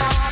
Bye.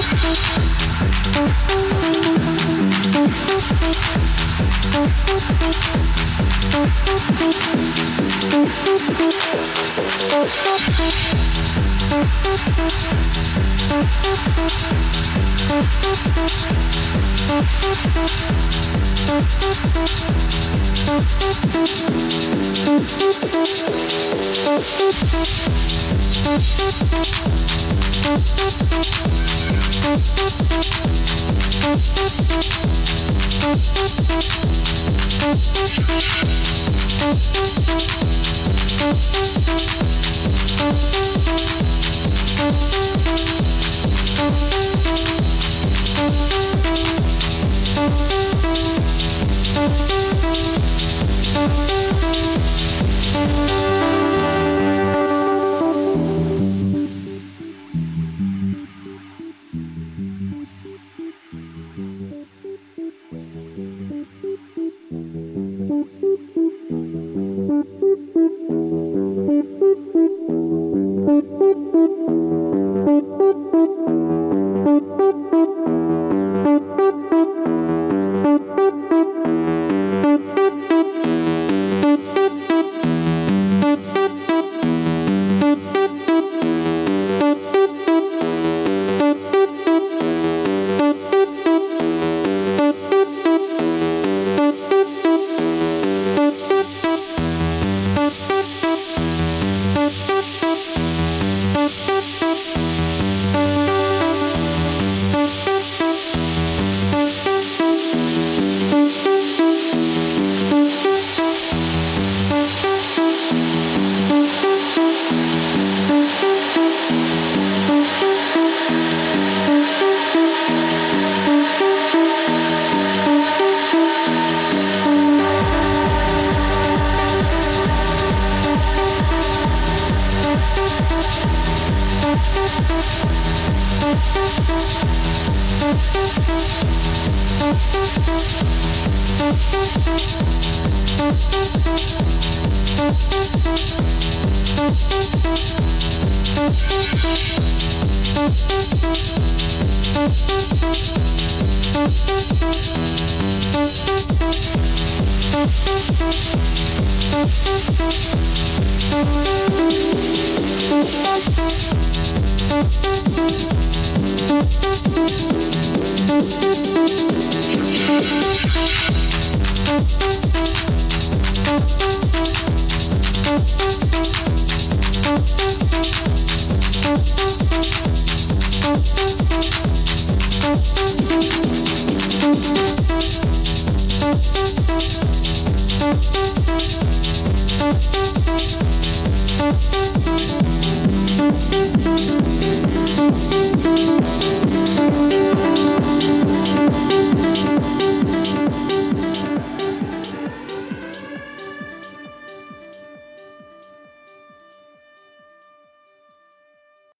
Thank you.